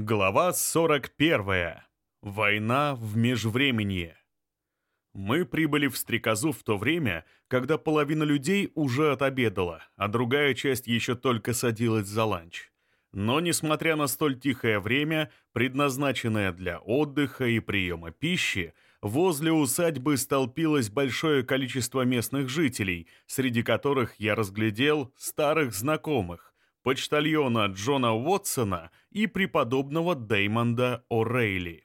Глава 41. Война в межвременье. Мы прибыли в Стрекозу в то время, когда половина людей уже отобедала, а другая часть еще только садилась за ланч. Но, несмотря на столь тихое время, предназначенное для отдыха и приема пищи, возле усадьбы столпилось большое количество местных жителей, среди которых я разглядел старых знакомых, почтальона Джона Уотсона и преподобного Деймонда О'Рейли.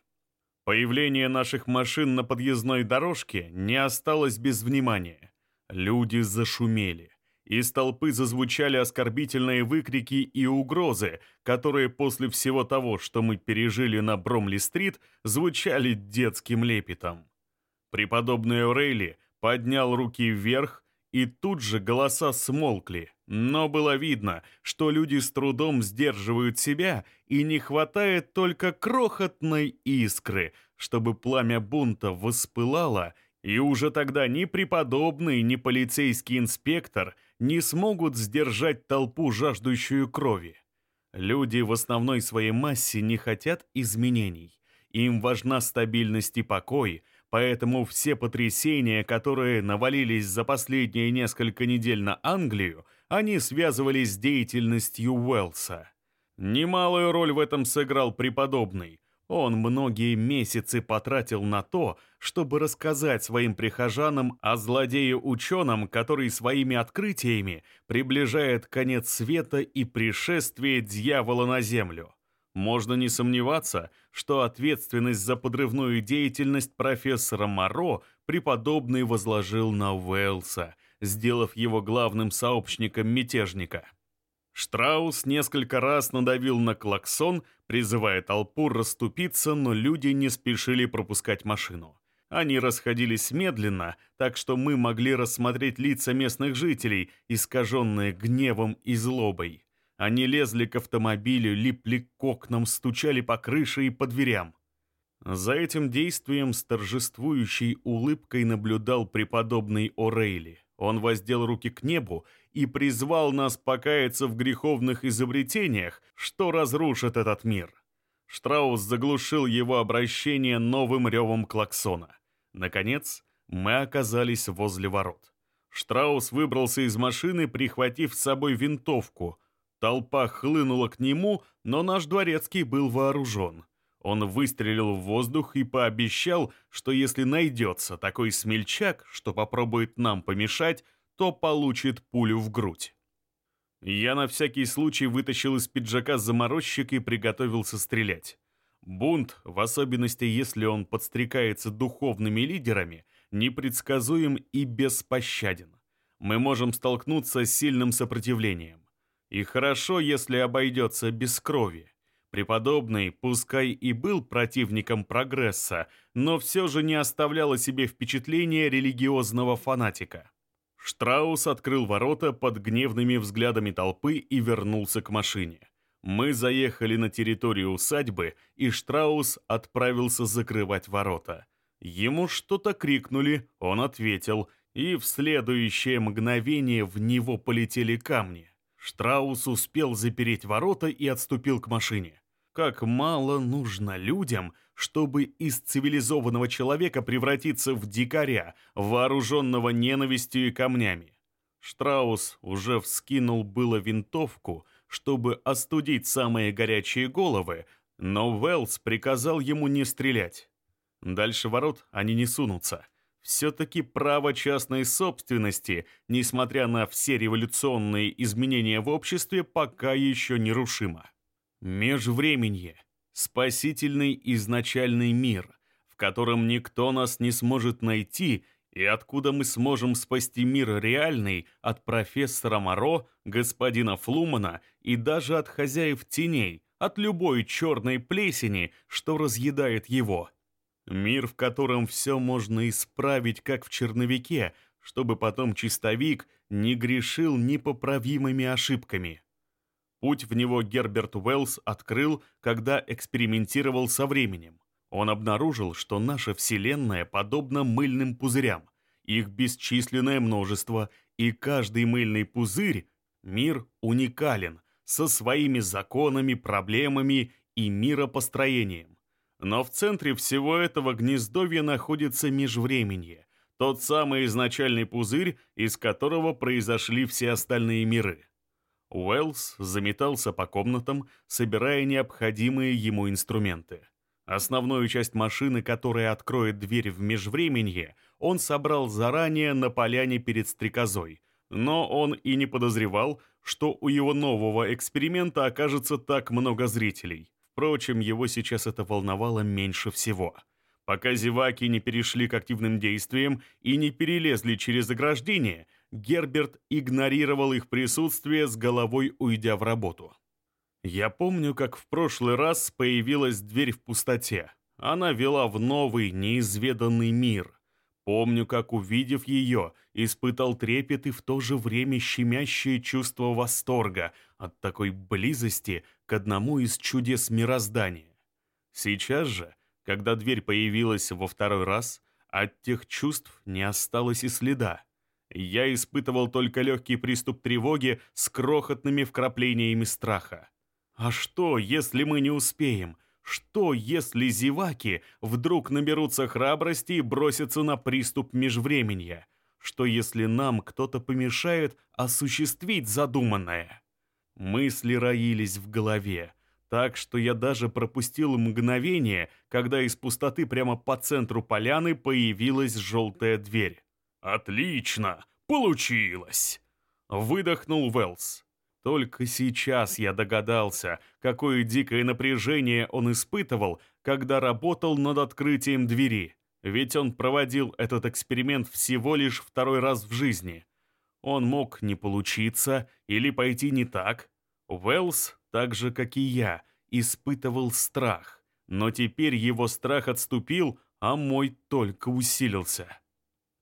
Появление наших машин на подъездной дорожке не осталось без внимания. Люди зашумели. Из толпы зазвучали оскорбительные выкрики и угрозы, которые после всего того, что мы пережили на Бромли-стрит, звучали детским лепетом. Преподобный Орейли поднял руки вверх, и тут же голоса смолкли, но было видно, что люди с трудом сдерживают себя, и не хватает только крохотной искры, чтобы пламя бунта воспылало, и уже тогда ни преподобный, ни полицейский инспектор не смогут сдержать толпу, жаждущую крови. Люди в основной своей массе не хотят изменений. Им важна стабильность и покой, Поэтому все потрясения, которые навалились за последние несколько недель на Англию, они связывались с деятельностью Уэллса. Немалую роль в этом сыграл преподобный. Он многие месяцы потратил на то, чтобы рассказать своим прихожанам о злодее-ученом, который своими открытиями приближает конец света и пришествие дьявола на землю. Можно не сомневаться, что ответственность за подрывную деятельность профессора Моро преподобный возложил на Уэллса, сделав его главным сообщником мятежника. Штраус несколько раз надавил на клаксон, призывая толпу расступиться, но люди не спешили пропускать машину. Они расходились медленно, так что мы могли рассмотреть лица местных жителей, искаженные гневом и злобой. Они лезли к автомобилю, липли к окнам, стучали по крыше и по дверям. За этим действием с торжествующей улыбкой наблюдал преподобный О'Рейли. Он воздел руки к небу и призвал нас покаяться в греховных изобретениях, что разрушит этот мир. Штраус заглушил его обращение новым ревом клаксона. Наконец, мы оказались возле ворот. Штраус выбрался из машины, прихватив с собой винтовку, Толпа хлынула к нему, но наш дворецкий был вооружен. Он выстрелил в воздух и пообещал, что если найдется такой смельчак, что попробует нам помешать, то получит пулю в грудь. Я на всякий случай вытащил из пиджака заморозчик и приготовился стрелять. Бунт, в особенности если он подстрекается духовными лидерами, непредсказуем и беспощаден. Мы можем столкнуться с сильным сопротивлением. И хорошо, если обойдется без крови. Преподобный, пускай и был противником прогресса, но все же не оставлял себе впечатления религиозного фанатика. Штраус открыл ворота под гневными взглядами толпы и вернулся к машине. Мы заехали на территорию усадьбы, и Штраус отправился закрывать ворота. Ему что-то крикнули, он ответил, и в следующее мгновение в него полетели камни. Штраус успел запереть ворота и отступил к машине. Как мало нужно людям, чтобы из цивилизованного человека превратиться в дикаря, вооруженного ненавистью и камнями. Штраус уже вскинул было винтовку, чтобы остудить самые горячие головы, но Уэллс приказал ему не стрелять. Дальше ворот они не сунутся. Все-таки право частной собственности, несмотря на все революционные изменения в обществе, пока еще нерушимо. Межвременье – спасительный изначальный мир, в котором никто нас не сможет найти и откуда мы сможем спасти мир реальный от профессора Моро, господина Флумана и даже от хозяев теней, от любой черной плесени, что разъедает его – Мир, в котором все можно исправить, как в черновике, чтобы потом чистовик не грешил непоправимыми ошибками. Путь в него Герберт Уэллс открыл, когда экспериментировал со временем. Он обнаружил, что наша Вселенная подобна мыльным пузырям. Их бесчисленное множество, и каждый мыльный пузырь, мир уникален, со своими законами, проблемами и миропостроением. Но в центре всего этого гнездовья находится межвременье, тот самый изначальный пузырь, из которого произошли все остальные миры. Уэллс заметался по комнатам, собирая необходимые ему инструменты. Основную часть машины, которая откроет дверь в межвременье, он собрал заранее на поляне перед стрекозой, но он и не подозревал, что у его нового эксперимента окажется так много зрителей. Впрочем, его сейчас это волновало меньше всего. Пока зеваки не перешли к активным действиям и не перелезли через ограждение, Герберт игнорировал их присутствие с головой уйдя в работу. Я помню, как в прошлый раз появилась дверь в пустоте. Она вела в новый, неизведанный мир. Помню, как, увидев ее, испытал трепет и в то же время щемящее чувство восторга от такой близости к одному из чудес мироздания. Сейчас же, когда дверь появилась во второй раз, от тех чувств не осталось и следа. Я испытывал только легкий приступ тревоги с крохотными вкраплениями страха. А что, если мы не успеем? Что, если зеваки вдруг наберутся храбрости и бросятся на приступ межвременья? Что, если нам кто-то помешает осуществить задуманное? Мысли роились в голове, так что я даже пропустил мгновение, когда из пустоты прямо по центру поляны появилась желтая дверь. «Отлично! Получилось!» Выдохнул Велс. Только сейчас я догадался, какое дикое напряжение он испытывал, когда работал над открытием двери. Ведь он проводил этот эксперимент всего лишь второй раз в жизни. Он мог не получиться или пойти не так. Уэллс, так же, как и я, испытывал страх. Но теперь его страх отступил, а мой только усилился.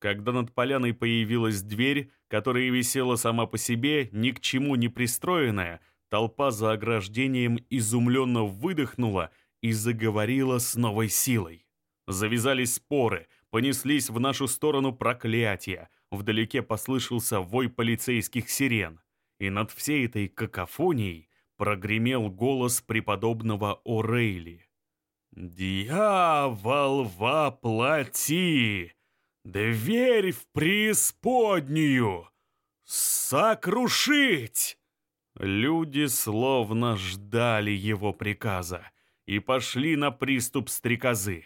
Когда над поляной появилась дверь, которая висела сама по себе, ни к чему не пристроенная, толпа за ограждением изумленно выдохнула и заговорила с новой силой. Завязались споры, понеслись в нашу сторону проклятия, вдалеке послышался вой полицейских сирен, и над всей этой какофонией прогремел голос преподобного О'Рейли. «Дьявол воплоти! Дверь в преисподнюю! Сокрушить!» Люди словно ждали его приказа и пошли на приступ стрекозы.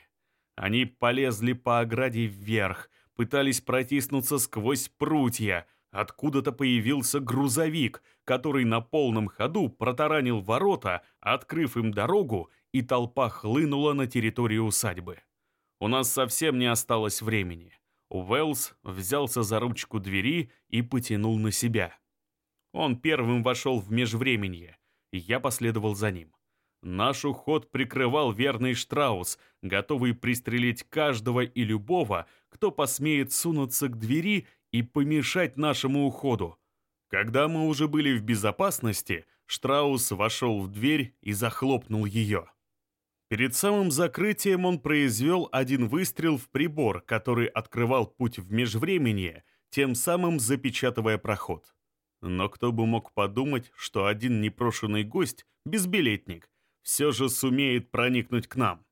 Они полезли по ограде вверх, пытались протиснуться сквозь прутья. Откуда-то появился грузовик, который на полном ходу протаранил ворота, открыв им дорогу, и толпа хлынула на территорию усадьбы. У нас совсем не осталось времени. Уэллс взялся за ручку двери и потянул на себя. Он первым вошел в межвременье, и я последовал за ним. Наш уход прикрывал верный Штраус, готовый пристрелить каждого и любого, кто посмеет сунуться к двери и помешать нашему уходу. Когда мы уже были в безопасности, Штраус вошел в дверь и захлопнул ее. Перед самым закрытием он произвел один выстрел в прибор, который открывал путь в межвременье, тем самым запечатывая проход. Но кто бы мог подумать, что один непрошенный гость, безбилетник, все же сумеет проникнуть к нам.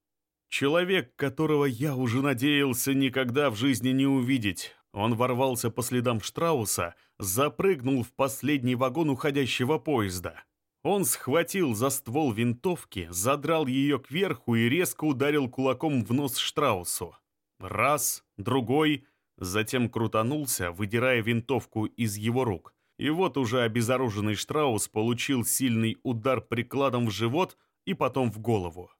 Человек, которого я уже надеялся никогда в жизни не увидеть. Он ворвался по следам Штрауса, запрыгнул в последний вагон уходящего поезда. Он схватил за ствол винтовки, задрал ее кверху и резко ударил кулаком в нос Штраусу. Раз, другой, затем крутанулся, выдирая винтовку из его рук. И вот уже обезоруженный Штраус получил сильный удар прикладом в живот и потом в голову.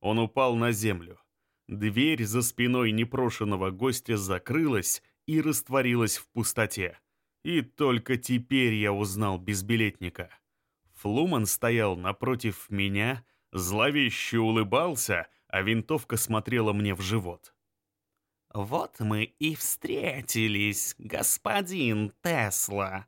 Он упал на землю. Дверь за спиной непрошенного гостя закрылась и растворилась в пустоте. И только теперь я узнал безбилетника. Флуман стоял напротив меня, зловеще улыбался, а винтовка смотрела мне в живот. «Вот мы и встретились, господин Тесла.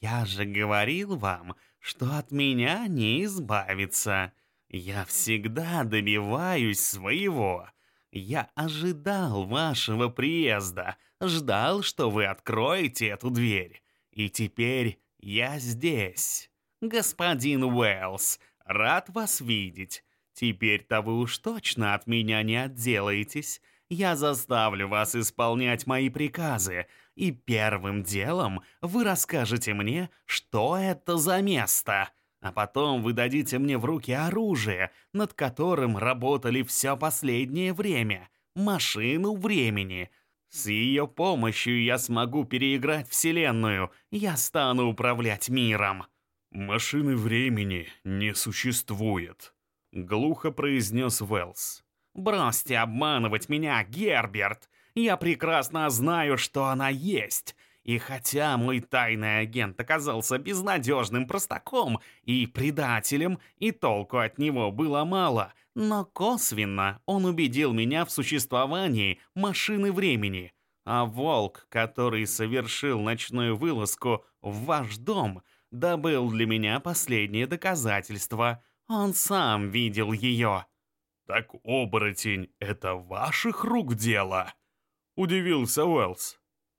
Я же говорил вам, что от меня не избавиться. Я всегда добиваюсь своего. Я ожидал вашего приезда, ждал, что вы откроете эту дверь. И теперь я здесь». «Господин Уэллс, рад вас видеть. Теперь-то вы уж точно от меня не отделаетесь. Я заставлю вас исполнять мои приказы, и первым делом вы расскажете мне, что это за место. А потом вы дадите мне в руки оружие, над которым работали все последнее время, машину времени. С ее помощью я смогу переиграть Вселенную, я стану управлять миром. «Машины времени не существует», — глухо произнес Уэллс. «Бросьте обманывать меня, Герберт! Я прекрасно знаю, что она есть. И хотя мой тайный агент оказался безнадежным простаком и предателем, и толку от него было мало, но косвенно он убедил меня в существовании машины времени. А волк, который совершил ночную вылазку в ваш дом, добыл для меня последнее доказательство. Он сам видел ее. «Так оборотень — это ваших рук дело?» — удивился Уэллс.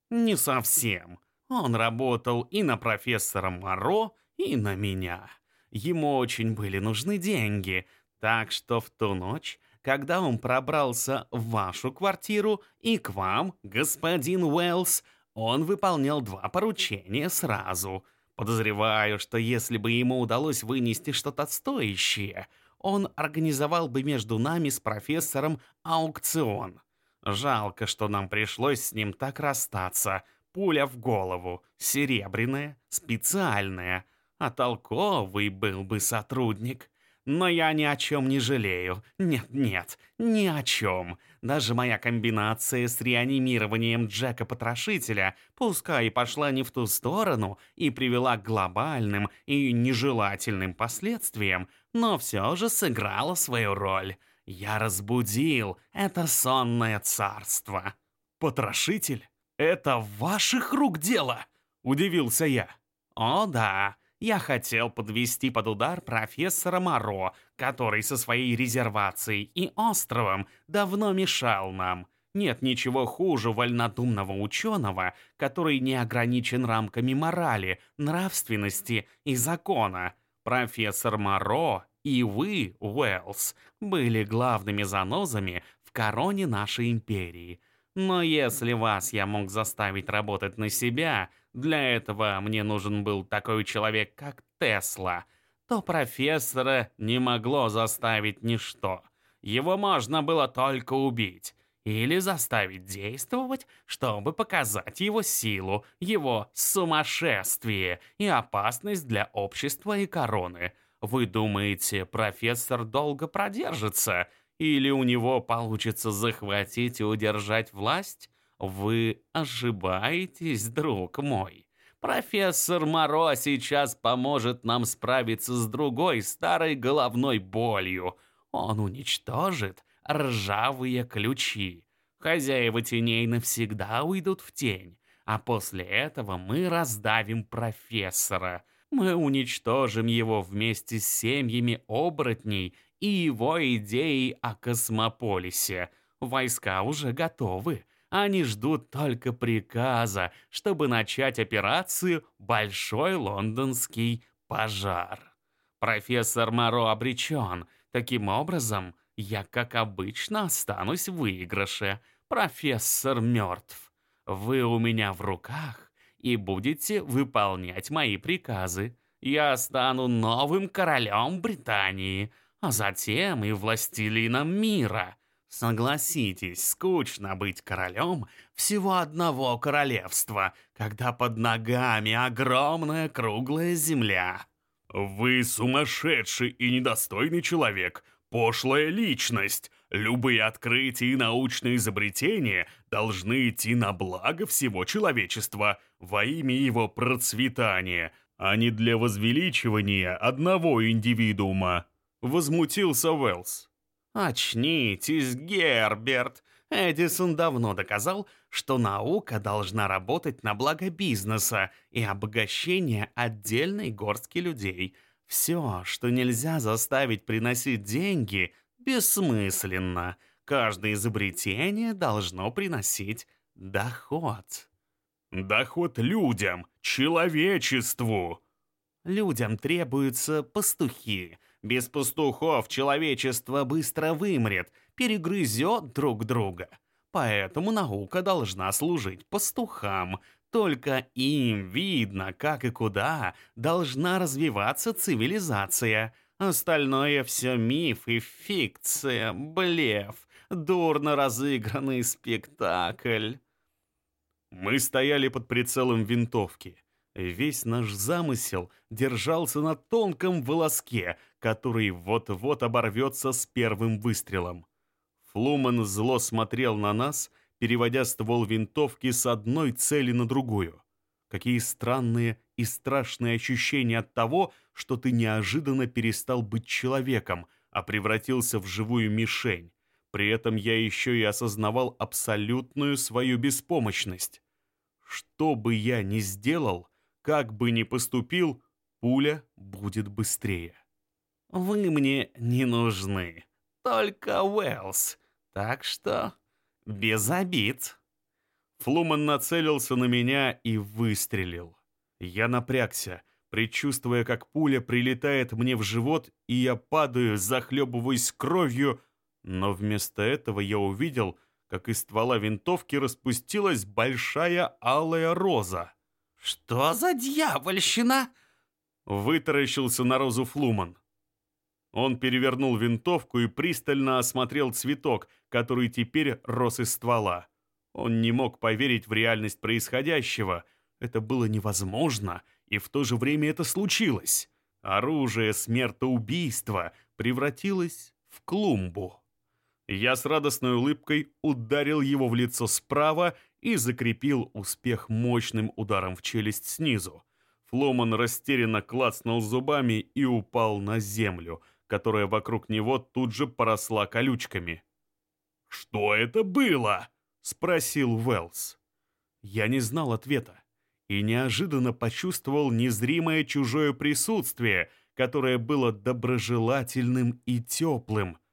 «Не совсем. Он работал и на профессора Моро, и на меня. Ему очень были нужны деньги, так что в ту ночь, когда он пробрался в вашу квартиру и к вам, господин Уэллс, он выполнял два поручения сразу. Подозреваю, что если бы ему удалось вынести что-то стоящее, он организовал бы между нами с профессором аукцион. Жалко, что нам пришлось с ним так расстаться. Пуля в голову, серебряная, специальная. А толковый был бы сотрудник. Но я ни о чем не жалею. Нет-нет, ни о чем. Даже моя комбинация с реанимированием Джека-потрошителя, пускай и пошла не в ту сторону и привела к глобальным и нежелательным последствиям, но все же сыграла свою роль. Я разбудил это сонное царство. Потрошитель? Это ваших рук дело? Удивился я. О да, я хотел подвести под удар профессора Моро, который со своей резервацией и островом давно мешал нам. Нет ничего хуже вольнодумного ученого, который не ограничен рамками морали, нравственности и закона. Профессор Моро и вы, Уэллс, были главными занозами в короне нашей империи. Но если вас я мог заставить работать на себя, для этого мне нужен был такой человек, как Тесла, то профессора не могло заставить ничто. Его можно было только убить или заставить действовать, чтобы показать его силу, его сумасшествие и опасность для общества и короны – вы думаете, профессор долго продержится? Или у него получится захватить и удержать власть? Вы ошибаетесь, друг мой. Профессор Моро сейчас поможет нам справиться с другой старой головной болью. Он уничтожит ржавые ключи. Хозяева теней навсегда уйдут в тень, а после этого мы раздавим профессора — мы уничтожим его вместе с семьями оборотней и его идеей о космополисе. Войска уже готовы. Они ждут только приказа, чтобы начать операцию «Большой лондонский пожар». Профессор Моро обречен. Таким образом, я, как обычно, останусь в выигрыше. Профессор мертв. Вы у меня в руках, и будете выполнять мои приказы. Я стану новым королем Британии, а затем и властелином мира. Согласитесь, скучно быть королем всего одного королевства, когда под ногами огромная круглая земля. Вы сумасшедший и недостойный человек, пошлая личность. Любые открытия и научные изобретения должны идти на благо всего человечества во имя его процветания, а не для возвеличивания одного индивидуума. Возмутился Уэллс. «Очнитесь, Герберт! Эдисон давно доказал, что наука должна работать на благо бизнеса и обогащения отдельной горстки людей. Все, что нельзя заставить приносить деньги – бессмысленно. Каждое изобретение должно приносить доход. Доход людям, человечеству. Людям требуются пастухи, Без пастухов человечество быстро вымрет, перегрызет друг друга. Поэтому наука должна служить пастухам. Только им видно, как и куда должна развиваться цивилизация. Остальное все миф и фикция, блеф, дурно разыгранный спектакль. Мы стояли под прицелом винтовки. Весь наш замысел держался на тонком волоске, который вот-вот оборвется с первым выстрелом. Флуман зло смотрел на нас, переводя ствол винтовки с одной цели на другую. Какие странные и страшные ощущения от того, что ты неожиданно перестал быть человеком, а превратился в живую мишень. При этом я еще и осознавал абсолютную свою беспомощность. Что бы я ни сделал, как бы ни поступил, пуля будет быстрее. «Вы мне не нужны, только Уэллс, так что без обид». Флуман нацелился на меня и выстрелил. Я напрягся, предчувствуя, как пуля прилетает мне в живот, и я падаю, захлебываясь кровью, но вместо этого я увидел, как из ствола винтовки распустилась большая алая роза. «Что за дьявольщина?» Вытаращился на розу Флуман. Он перевернул винтовку и пристально осмотрел цветок, который теперь рос из ствола. Он не мог поверить в реальность происходящего. Это было невозможно, и в то же время это случилось. Оружие смертоубийства превратилось в клумбу. Я с радостной улыбкой ударил его в лицо справа и закрепил успех мощным ударом в челюсть снизу. Фломан растерянно клацнул зубами и упал на землю, которая вокруг него тут же поросла колючками. «Что это было?» — спросил Уэллс. Я не знал ответа и неожиданно почувствовал незримое чужое присутствие, которое было доброжелательным и теплым —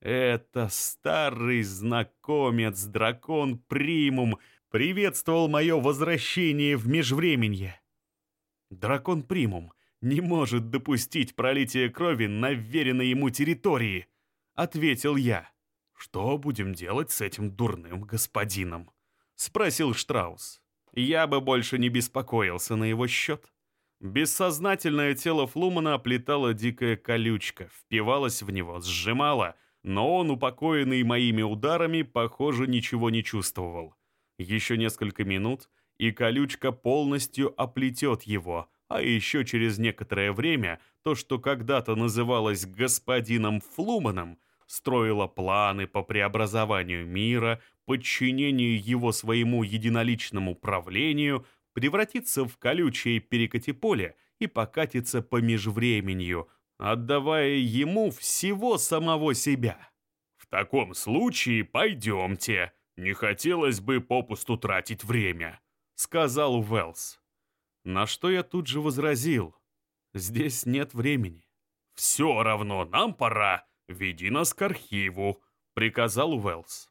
это старый знакомец, дракон Примум, приветствовал мое возвращение в Межвременье. Дракон Примум не может допустить пролития крови на веренной ему территории, ответил я. Что будем делать с этим дурным господином? Спросил Штраус. Я бы больше не беспокоился на его счет. Бессознательное тело Флумана оплетала дикая колючка, впивалась в него, сжимала — но он, упокоенный моими ударами, похоже, ничего не чувствовал. Еще несколько минут, и колючка полностью оплетет его, а еще через некоторое время то, что когда-то называлось господином Флуманом, строило планы по преобразованию мира, подчинению его своему единоличному правлению, превратится в колючее перекати-поле и покатится по межвременью, отдавая ему всего самого себя. «В таком случае пойдемте. Не хотелось бы попусту тратить время», — сказал Уэллс. На что я тут же возразил. «Здесь нет времени». «Все равно нам пора. Веди нас к архиву», — приказал Уэллс.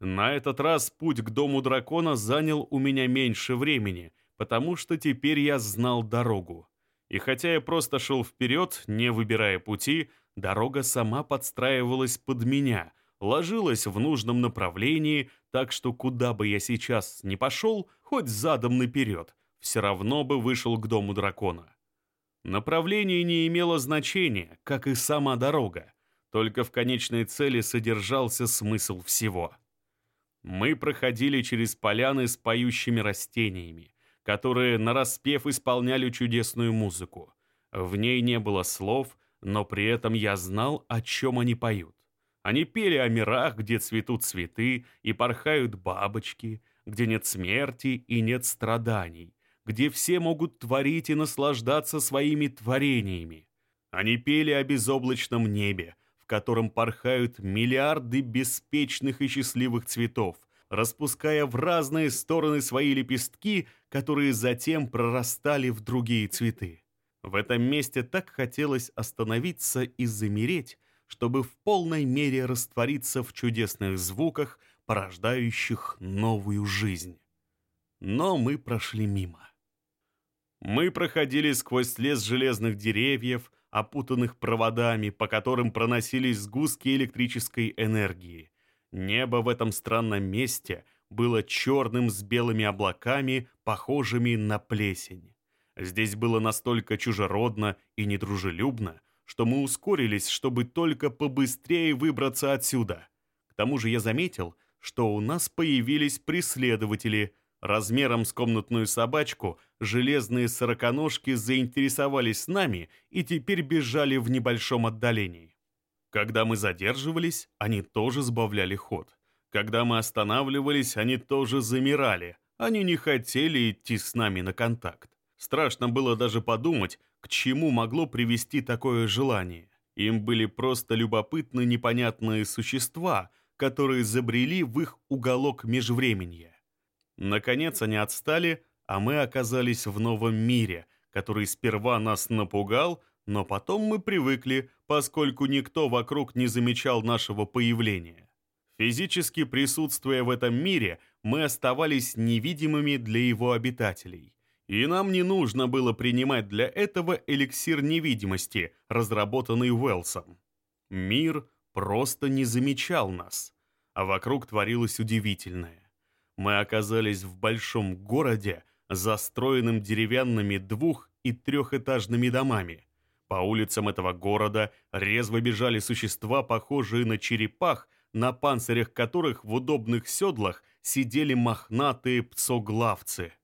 На этот раз путь к дому дракона занял у меня меньше времени, потому что теперь я знал дорогу. И хотя я просто шел вперед, не выбирая пути, дорога сама подстраивалась под меня, ложилась в нужном направлении, так что куда бы я сейчас ни пошел, хоть задом наперед, все равно бы вышел к дому дракона. Направление не имело значения, как и сама дорога, только в конечной цели содержался смысл всего. Мы проходили через поляны с поющими растениями, которые нараспев исполняли чудесную музыку. В ней не было слов, но при этом я знал, о чем они поют. Они пели о мирах, где цветут цветы и порхают бабочки, где нет смерти и нет страданий, где все могут творить и наслаждаться своими творениями. Они пели о безоблачном небе, в котором порхают миллиарды беспечных и счастливых цветов, распуская в разные стороны свои лепестки, которые затем прорастали в другие цветы. В этом месте так хотелось остановиться и замереть, чтобы в полной мере раствориться в чудесных звуках, порождающих новую жизнь. Но мы прошли мимо. Мы проходили сквозь лес железных деревьев, опутанных проводами, по которым проносились сгустки электрической энергии. Небо в этом странном месте было черным с белыми облаками, похожими на плесень. Здесь было настолько чужеродно и недружелюбно, что мы ускорились, чтобы только побыстрее выбраться отсюда. К тому же я заметил, что у нас появились преследователи. Размером с комнатную собачку железные сороконожки заинтересовались нами и теперь бежали в небольшом отдалении. Когда мы задерживались, они тоже сбавляли ход. Когда мы останавливались, они тоже замирали. Они не хотели идти с нами на контакт. Страшно было даже подумать, к чему могло привести такое желание. Им были просто любопытны непонятные существа, которые забрели в их уголок межвременья. Наконец они отстали, а мы оказались в новом мире, который сперва нас напугал, но потом мы привыкли, поскольку никто вокруг не замечал нашего появления. Физически присутствуя в этом мире, мы оставались невидимыми для его обитателей. И нам не нужно было принимать для этого эликсир невидимости, разработанный Уэлсом. Мир просто не замечал нас, а вокруг творилось удивительное. Мы оказались в большом городе, застроенным деревянными двух- и трехэтажными домами. По улицам этого города резво бежали существа, похожие на черепах, на панцирях которых в удобных седлах сидели мохнатые пцоглавцы.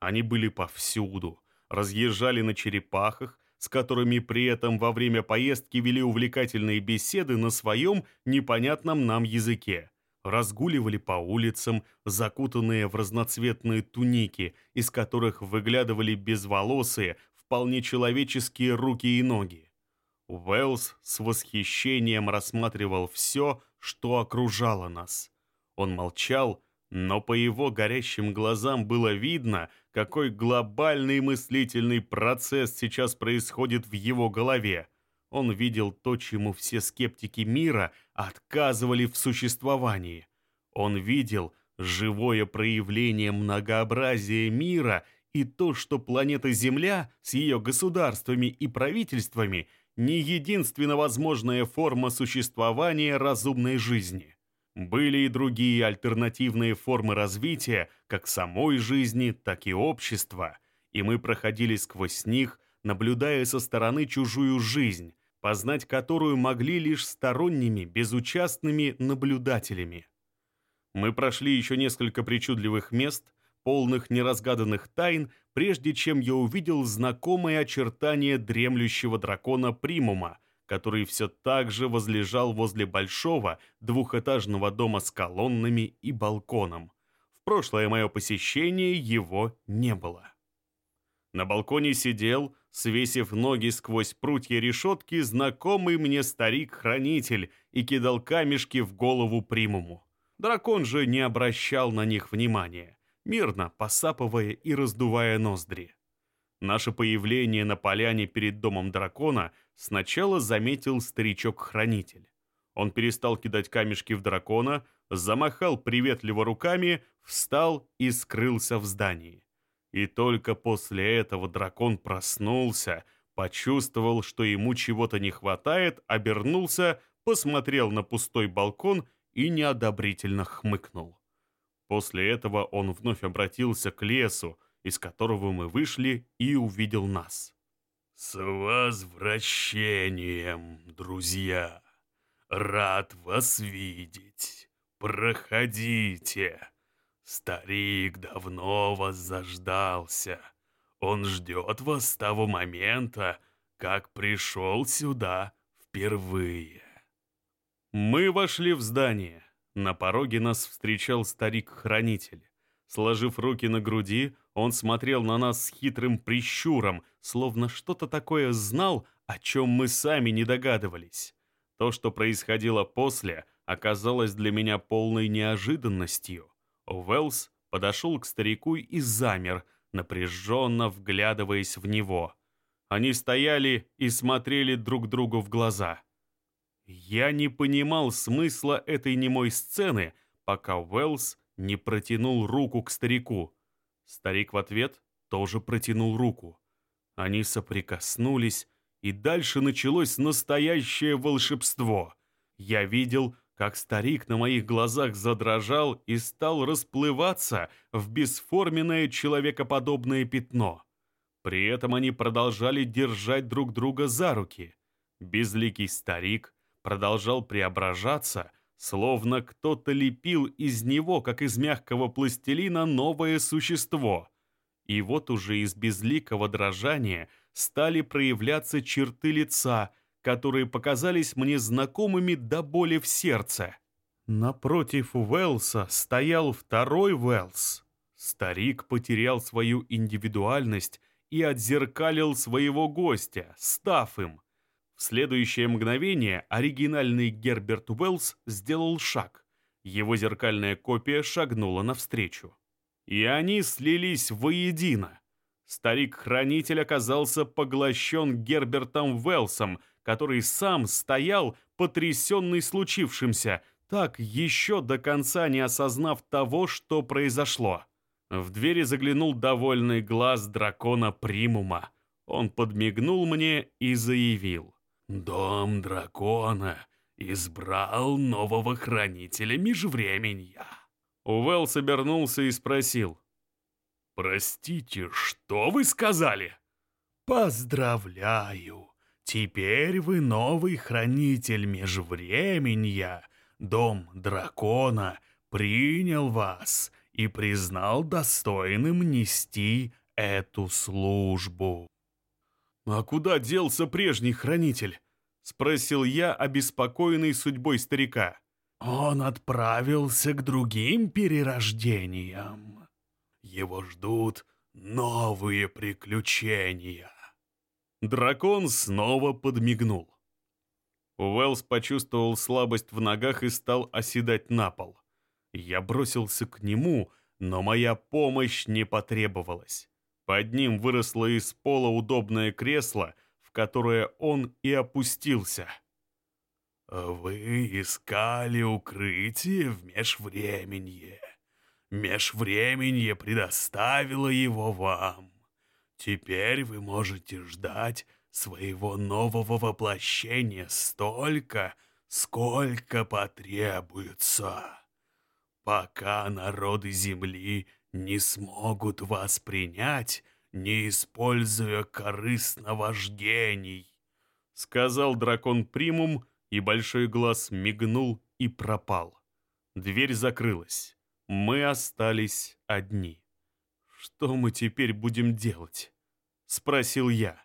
Они были повсюду, разъезжали на черепахах, с которыми при этом во время поездки вели увлекательные беседы на своем непонятном нам языке. Разгуливали по улицам, закутанные в разноцветные туники, из которых выглядывали безволосые, вполне человеческие руки и ноги. Уэллс с восхищением рассматривал все, что окружало нас. Он молчал, но по его горящим глазам было видно, какой глобальный мыслительный процесс сейчас происходит в его голове. Он видел то, чему все скептики мира отказывали в существовании. Он видел живое проявление многообразия мира и то, что планета Земля с ее государствами и правительствами не единственно возможная форма существования разумной жизни. Были и другие альтернативные формы развития, как самой жизни, так и общества, и мы проходили сквозь них, наблюдая со стороны чужую жизнь, познать которую могли лишь сторонними, безучастными наблюдателями. Мы прошли еще несколько причудливых мест, полных неразгаданных тайн, прежде чем я увидел знакомые очертания дремлющего дракона Примума — который все так же возлежал возле большого двухэтажного дома с колоннами и балконом. В прошлое мое посещение его не было. На балконе сидел, свесив ноги сквозь прутья решетки, знакомый мне старик-хранитель и кидал камешки в голову примуму. Дракон же не обращал на них внимания, мирно посапывая и раздувая ноздри. Наше появление на поляне перед домом дракона сначала заметил старичок-хранитель. Он перестал кидать камешки в дракона, замахал приветливо руками, встал и скрылся в здании. И только после этого дракон проснулся, почувствовал, что ему чего-то не хватает, обернулся, посмотрел на пустой балкон и неодобрительно хмыкнул. После этого он вновь обратился к лесу, из которого мы вышли, и увидел нас. «С возвращением, друзья! Рад вас видеть! Проходите! Старик давно вас заждался. Он ждет вас с того момента, как пришел сюда впервые». Мы вошли в здание. На пороге нас встречал старик-хранитель. Сложив руки на груди, он смотрел на нас с хитрым прищуром, словно что-то такое знал, о чем мы сами не догадывались. То, что происходило после, оказалось для меня полной неожиданностью. Уэллс подошел к старику и замер, напряженно вглядываясь в него. Они стояли и смотрели друг другу в глаза. Я не понимал смысла этой немой сцены, пока Уэллс не протянул руку к старику. Старик в ответ тоже протянул руку. Они соприкоснулись, И дальше началось настоящее волшебство. Я видел, как старик на моих глазах задрожал и стал расплываться в бесформенное человекоподобное пятно. При этом они продолжали держать друг друга за руки. Безликий старик продолжал преображаться, словно кто-то лепил из него, как из мягкого пластилина, новое существо. И вот уже из безликого дрожания стали проявляться черты лица, которые показались мне знакомыми до боли в сердце. Напротив Уэллса стоял второй Уэллс. Старик потерял свою индивидуальность и отзеркалил своего гостя, став им. В следующее мгновение оригинальный Герберт Уэллс сделал шаг. Его зеркальная копия шагнула навстречу. И они слились воедино. Старик-хранитель оказался поглощен Гербертом Уэллсом, который сам стоял, потрясенный случившимся, так еще до конца не осознав того, что произошло. В двери заглянул довольный глаз дракона Примума. Он подмигнул мне и заявил. «Дом дракона избрал нового хранителя межвременья». Уэлл обернулся и спросил. «Простите, что вы сказали?» «Поздравляю! Теперь вы новый хранитель межвременья. Дом дракона принял вас и признал достойным нести эту службу. «А куда делся прежний хранитель?» — спросил я, обеспокоенный судьбой старика. «Он отправился к другим перерождениям. Его ждут новые приключения». Дракон снова подмигнул. Уэллс почувствовал слабость в ногах и стал оседать на пол. Я бросился к нему, но моя помощь не потребовалась. Под ним выросло из пола удобное кресло, в которое он и опустился. «Вы искали укрытие в межвременье. Межвременье предоставило его вам. Теперь вы можете ждать своего нового воплощения столько, сколько потребуется, пока народы Земли не смогут вас принять, не используя корыстно вождений», — сказал дракон Примум, и большой глаз мигнул и пропал. Дверь закрылась. Мы остались одни. «Что мы теперь будем делать?» — спросил я.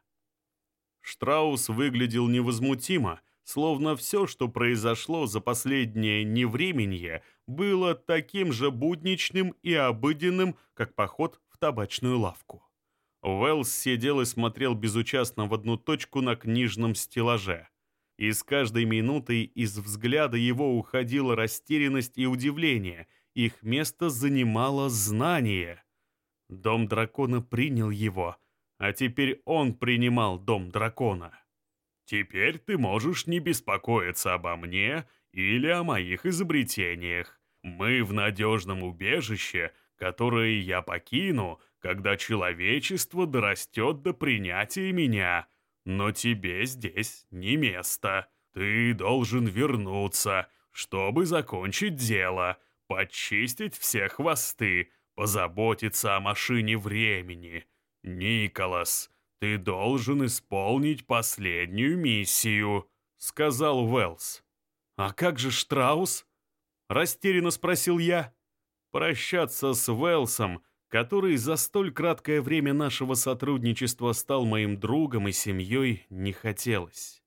Штраус выглядел невозмутимо, словно все, что произошло за последнее невременье, было таким же будничным и обыденным, как поход в табачную лавку. Уэллс сидел и смотрел безучастно в одну точку на книжном стеллаже. И с каждой минутой из взгляда его уходила растерянность и удивление, их место занимало знание — Дом дракона принял его, а теперь он принимал дом дракона. Теперь ты можешь не беспокоиться обо мне или о моих изобретениях. Мы в надежном убежище, которое я покину, когда человечество дорастет до принятия меня. Но тебе здесь не место. Ты должен вернуться, чтобы закончить дело, почистить все хвосты, позаботиться о машине времени. Николас, ты должен исполнить последнюю миссию», — сказал Уэллс. «А как же Штраус?» — растерянно спросил я. Прощаться с Уэллсом, который за столь краткое время нашего сотрудничества стал моим другом и семьей, не хотелось.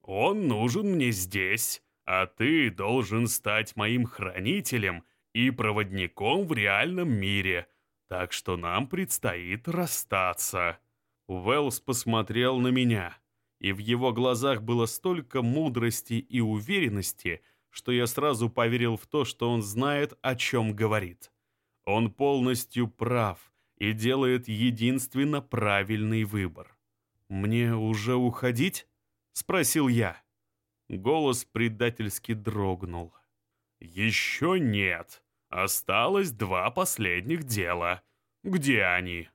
«Он нужен мне здесь, а ты должен стать моим хранителем и проводником в реальном мире, так что нам предстоит расстаться». Уэллс посмотрел на меня, и в его глазах было столько мудрости и уверенности, что я сразу поверил в то, что он знает, о чем говорит. Он полностью прав и делает единственно правильный выбор. «Мне уже уходить?» — спросил я. Голос предательски дрогнул. «Еще нет. Осталось два последних дела. Где они?»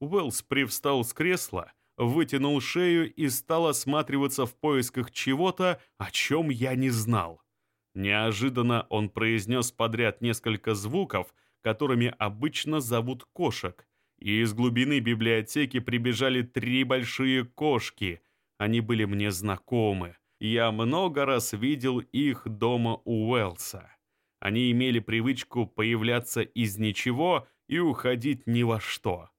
Уэллс привстал с кресла, вытянул шею и стал осматриваться в поисках чего-то, о чем я не знал. Неожиданно он произнес подряд несколько звуков, которыми обычно зовут кошек, и из глубины библиотеки прибежали три большие кошки. Они были мне знакомы. Я много раз видел их дома у Уэлса. Они имели привычку появляться из ничего и уходить ни во что.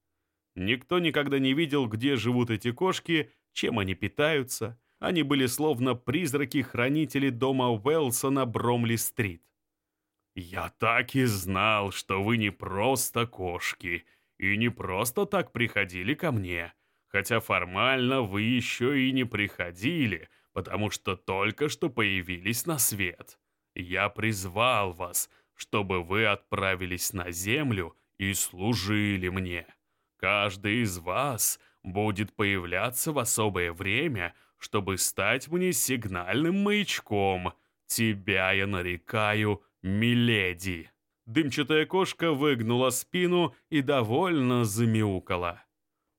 Никто никогда не видел, где живут эти кошки, чем они питаются. Они были словно призраки-хранители дома Уэлса на Бромли-стрит. «Я так и знал, что вы не просто кошки, и не просто так приходили ко мне, хотя формально вы еще и не приходили, потому что только что появились на свет. Я призвал вас, чтобы вы отправились на землю и служили мне. Каждый из вас будет появляться в особое время, чтобы стать мне сигнальным маячком. Тебя я нарекаю «Миледи». Дымчатая кошка выгнула спину и довольно замяукала.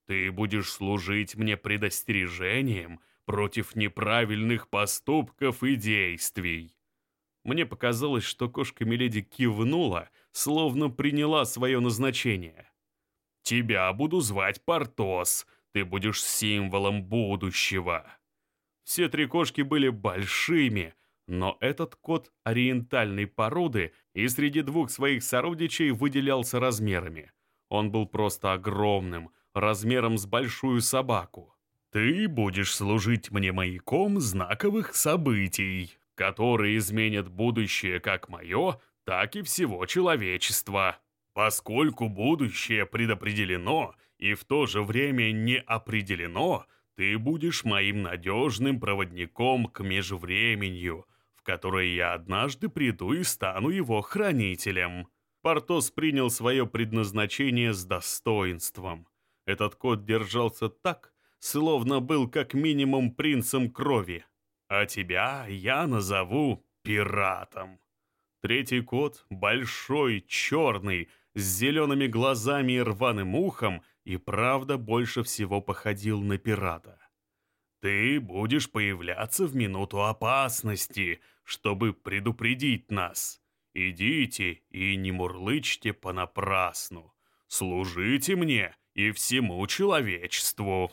«Ты будешь служить мне предостережением против неправильных поступков и действий». Мне показалось, что кошка Миледи кивнула, словно приняла свое назначение. «Тебя буду звать Портос, ты будешь символом будущего». Все три кошки были большими, но этот кот ориентальной породы и среди двух своих сородичей выделялся размерами. Он был просто огромным, размером с большую собаку. «Ты будешь служить мне маяком знаковых событий, которые изменят будущее как мое, так и всего человечества. Поскольку будущее предопределено и в то же время не определено, ты будешь моим надежным проводником к межвременью, которой я однажды приду и стану его хранителем». Портос принял свое предназначение с достоинством. Этот кот держался так, словно был как минимум принцем крови. «А тебя я назову пиратом». Третий кот, большой, черный, с зелеными глазами и рваным ухом, и правда больше всего походил на пирата. «Ты будешь появляться в минуту опасности, чтобы предупредить нас. Идите и не мурлычьте понапрасну. Служите мне и всему человечеству».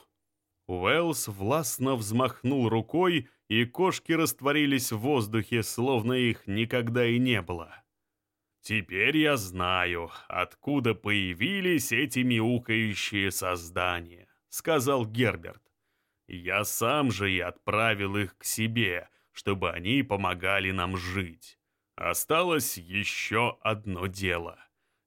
Уэллс властно взмахнул рукой, и кошки растворились в воздухе, словно их никогда и не было. «Теперь я знаю, откуда появились эти мяукающие создания», — сказал Герберт. «Я сам же и отправил их к себе, чтобы они помогали нам жить. Осталось еще одно дело.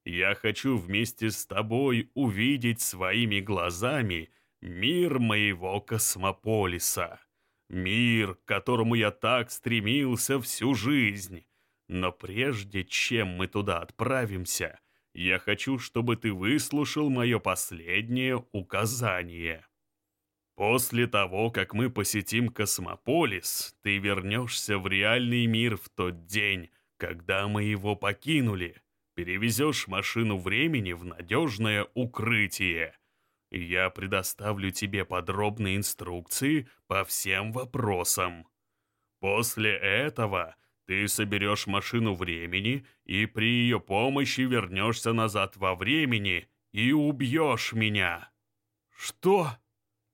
Я хочу вместе с тобой увидеть своими глазами мир моего космополиса. Мир, к которому я так стремился всю жизнь. Но прежде чем мы туда отправимся, я хочу, чтобы ты выслушал мое последнее указание. После того, как мы посетим Космополис, ты вернешься в реальный мир в тот день, когда мы его покинули. Перевезешь машину времени в надежное укрытие. Я предоставлю тебе подробные инструкции по всем вопросам. После этого ты соберешь машину времени и при ее помощи вернешься назад во времени и убьешь меня. Что?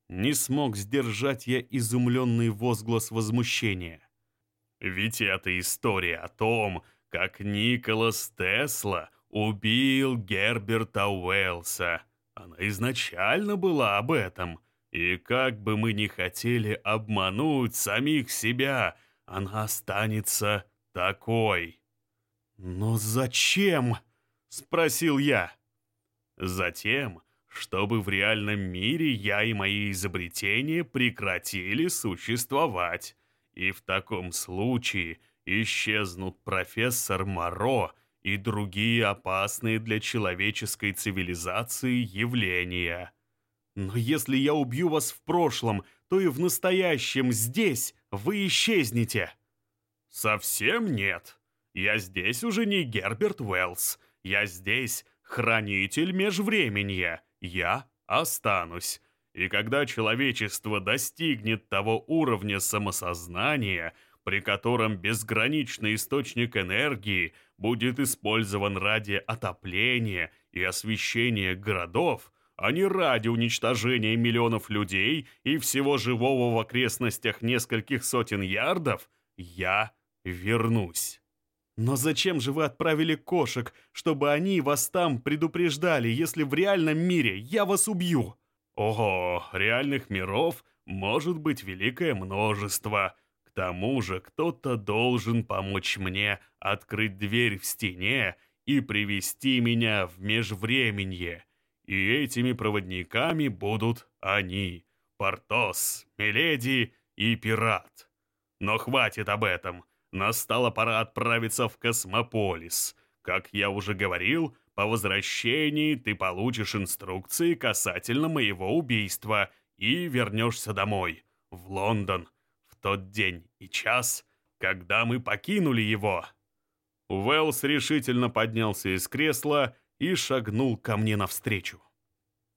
Не смог сдержать я изумленный возглас возмущения. Ведь это история о том, как Николас Тесла убил Герберта Уэллса. Она изначально была об этом. И как бы мы ни хотели обмануть самих себя, она останется такой. «Но зачем?» — спросил я. «Затем, чтобы в реальном мире я и мои изобретения прекратили существовать. И в таком случае исчезнут профессор Моро и другие опасные для человеческой цивилизации явления. Но если я убью вас в прошлом, то и в настоящем здесь вы исчезнете. Совсем нет. Я здесь уже не Герберт Уэллс. Я здесь хранитель межвременья я останусь. И когда человечество достигнет того уровня самосознания, при котором безграничный источник энергии будет использован ради отопления и освещения городов, а не ради уничтожения миллионов людей и всего живого в окрестностях нескольких сотен ярдов, я вернусь. Но зачем же вы отправили кошек, чтобы они вас там предупреждали, если в реальном мире я вас убью? Ого, реальных миров может быть великое множество. Тому же кто-то должен помочь мне открыть дверь в стене и привести меня в межвременье. И этими проводниками будут они, Портос, Миледи и Пират. Но хватит об этом. Настала пора отправиться в Космополис. Как я уже говорил, по возвращении ты получишь инструкции касательно моего убийства и вернешься домой, в Лондон, тот день и час, когда мы покинули его». Уэллс решительно поднялся из кресла и шагнул ко мне навстречу.